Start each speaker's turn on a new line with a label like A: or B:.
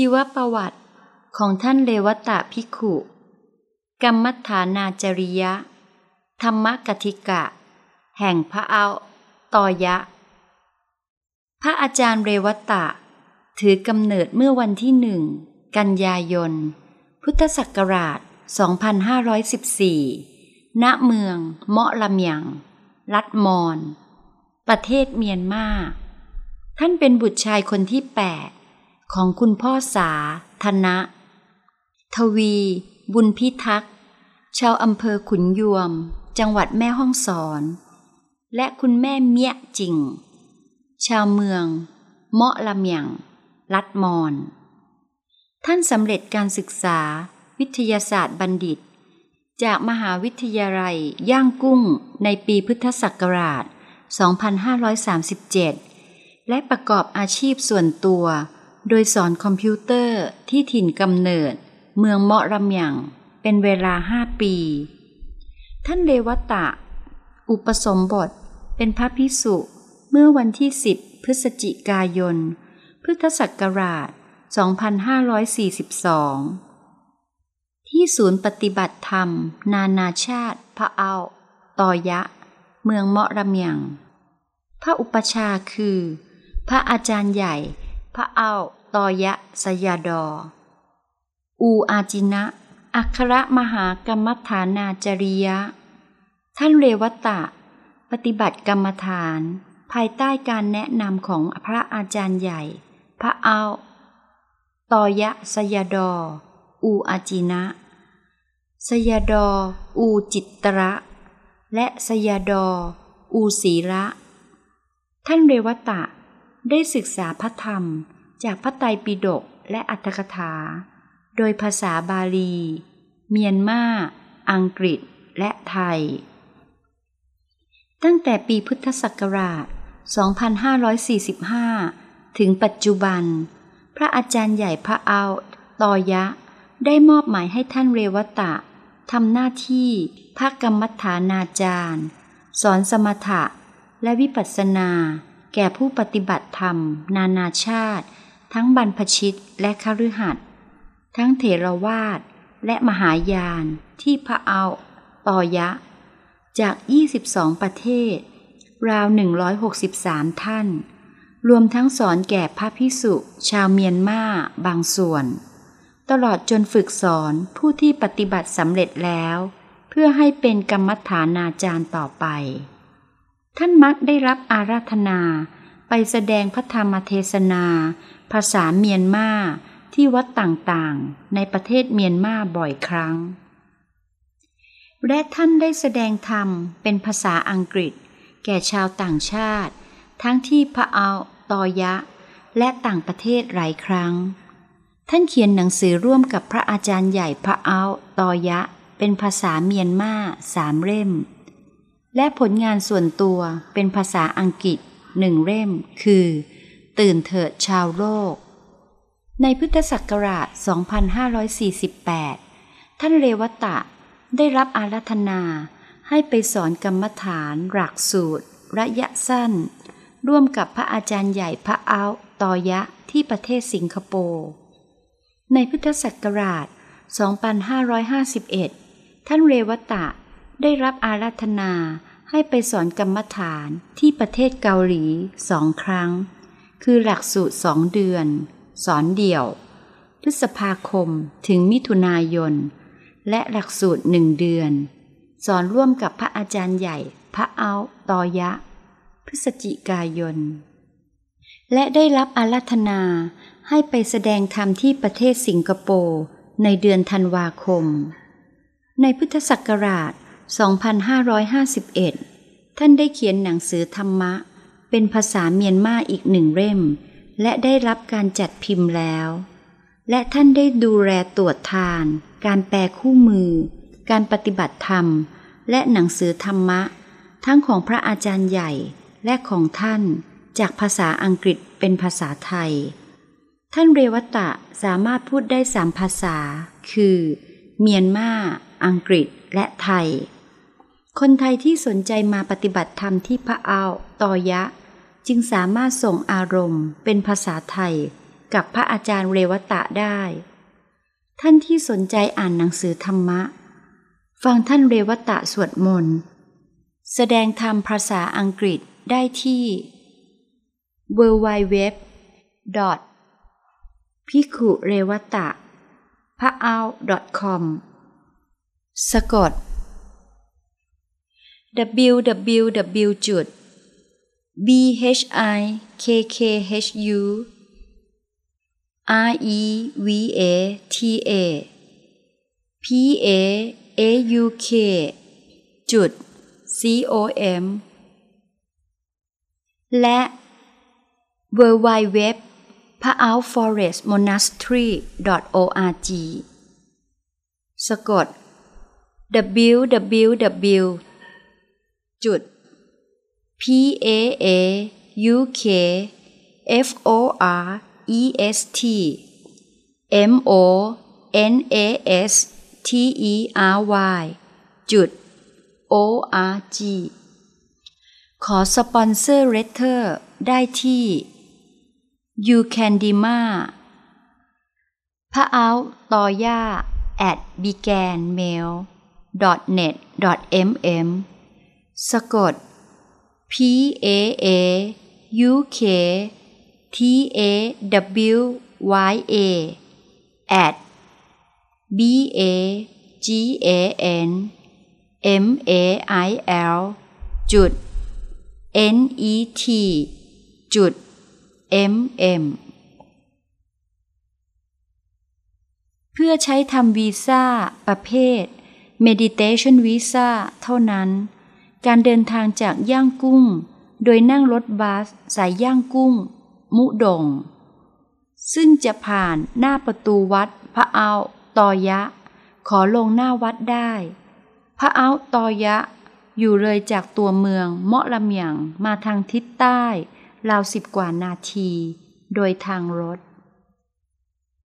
A: ชีวประวัติของท่านเลวตะพิขุ กรรมฐานาจริยะ ธรรมกติกะ แห่งพระเอาตอยะ พระอาจารย์เรวตะ ถือกำเนิดเมื่อวันที่หนึ่ง กันยายน พุทธศักราช 2514 ณ เมืองเมาะลำยังรัฐมอน ประเทศเมียนมา ท่านเป็นบุตรชายคนที่แปด ของคุณพ่อสาธนะ ทวี บุญพิทักษ์ ชาวอำเภอขุนยวม จังหวัดแม่ฮ่องสอน และคุณแม่เมียจิง ชาวเมือง เมาะลำเมียงรัดมอน ท่านสำเร็จการศึกษา วิทยาศาสตร์บัณฑิต จากมหาวิทยาลัยย่างกุ้งในปีพุทธศักราช 2537 และประกอบอาชีพส่วนตัว โดยสอนคอมพิวเตอร์ที่ถิ่นกำเนิด เมืองเมาะรำยังเป็นเวลาห้าปี ท่านเลวตะ อุปสมบทเป็นพระพิสุเมื่อวันที่ 10 พฤศจิกายน พุทธศักราช 2542 ที่ศูนย์ปฏิบัติธรรม นานาชาติพระเอา ตอยะ เมืองเมาะระเมียงพระอุปชาคือ พระอาจารย์ใหญ่ พระเอาตอยะสยาดอ อูอาจินะ อัครมหากรรมฐานาจริยะ ท่านเรวตะ ปฏิบัติกรรมฐาน ภายใต้การแนะนำของพระอาจารย์ใหญ่ พระเอาตอยะสยาดอ อูอาจินะ สยาดอ อูจิตระ และสยาดอ อูศีระ ท่านเรวตะ ได้ศึกษาพระธรรมจากพระไตรปิฎกและอัตถกถา โดยภาษาบาลี เมียนมา อังกฤษ และไทย ตั้งแต่ปีพุทธศักราช 2545 ถึงปัจจุบัน พระอาจารย์ใหญ่พระเอาตอยะ ได้มอบหมายให้ท่านเรวตะทำหน้าที่ภาคกรรมฐานาจารย์ สอนสมถะและวิปัสสนา แก่ผู้ปฏิบัติธรรม นานาชาติ ทั้งบรรพชิตและคฤหัสถ์ทั้งเถรวาทและมหายานที่พระเอาตอยะ จาก 22 ประเทศ ราว 163 ท่าน รวมทั้งสอนแก่พระพิสุชาวเมียนมาบางส่วน ตลอดจนฝึกสอนผู้ที่ปฏิบัติสำเร็จแล้ว เพื่อให้เป็นกรรมฐานาจารย์ต่อไป ท่านมักได้รับอาราธนา ไปแสดงพระธรรมเทศนา ภาษาเมียนมาที่วัดต่างๆ ในประเทศเมียนมาบ่อยครั้ง และท่านได้แสดงธรรมเป็นภาษาอังกฤษ แก่ชาวต่างชาติ ทั้งที่พระเอาตอยะ และต่างประเทศหลายครั้ง ท่านเขียนหนังสือร่วมกับพระอาจารย์ใหญ่พระเอาตอยะ เป็นภาษาเมียนมาสามเล่ม และผลงานส่วนตัวเป็นภาษาอังกฤษหนึ่งเล่ม คือ ตื่นเถิดชาวโลก ในพุทธศักราช 2548 ท่านเรวตะได้รับอารัธนาให้ไปสอนกรรมฐานหลักสูตร ระยะสั้น ร่วมกับพระอาจารย์ใหญ่พระเอาตอยะที่ประเทศสิงคโปร์ ในพุทธศักราช 2551 ท่านเรวตะ ได้รับอารัธนาให้ไปสอนกรรมฐานที่ประเทศเกาหลีสองครั้ง คือหลักสูตรสองเดือน สอนเดี่ยว พฤษภาคมถึงมิถุนายน และหลักสูตรหนึ่งเดือน สอนร่วมกับพระอาจารย์ใหญ่ พระเอาตอยะ พฤศจิกายน และได้รับอารัธนาให้ไปแสดงธรรมที่ประเทศสิงคโปร์ในเดือนธันวาคม ในพุทธศักราช 2551 ท่านได้เขียนหนังสือธรรมะ เป็นภาษาเมียนมาอีกหนึ่งเล่ม และได้รับการจัดพิมพ์แล้ว และท่านได้ดูแลตรวจทาน การแปลคู่มือ การปฏิบัติธรรม และหนังสือธรรมะ ทั้งของพระอาจารย์ใหญ่และของท่านจากภาษาอังกฤษเป็นภาษาไทย ท่านเรวัตะสามารถพูดได้สามภาษา คือ เมียนมา อังกฤษ และไทย คนไทยที่สนใจมาปฏิบัติธรรมที่พระอาตอยะ จึงสามารถส่งอารมณ์เป็นภาษาไทยกับพระอาจารย์เรวตะได้ ท่านที่สนใจอ่านหนังสือธรรมะ ฟังท่านเรวตะสวดมนต์ แสดงธรรมภาษาอังกฤษได้ที่ w w w พิคุเรวตะพระเอา .com สะกด www b h i k k h u r e v a t a p a a u k จุด c o m และ w w w p a o u f o r e s t monastery org สะกด www จุด p a a u k f o r e s t m o n a s t e r y จุด o r g ขอสปอนเซอร์เรเทอร์ได้ที่ You Can d i m a พระเอาตอย่า at began mail net mm สะกด p a a u k t a w y a at b a g a n m a i l จุด n e t จุด m m เพื่อใช้ทำวีซ่าประเภท Meditation Visa เท่านั้น การเดินทางจากย่างกุ้ง โดยนั่งรถบัสสายย่างกุ้ง มุดง ซึ่งจะผ่านหน้าประตูวัด พระเอาตอยะ ขอลงหน้าวัดได้ พระเอาตอยะ อยู่เลยจากตัวเมืองเมาะลำเมียงมาทางทิศใต้ราวสิบกว่านาที โดยทางรถ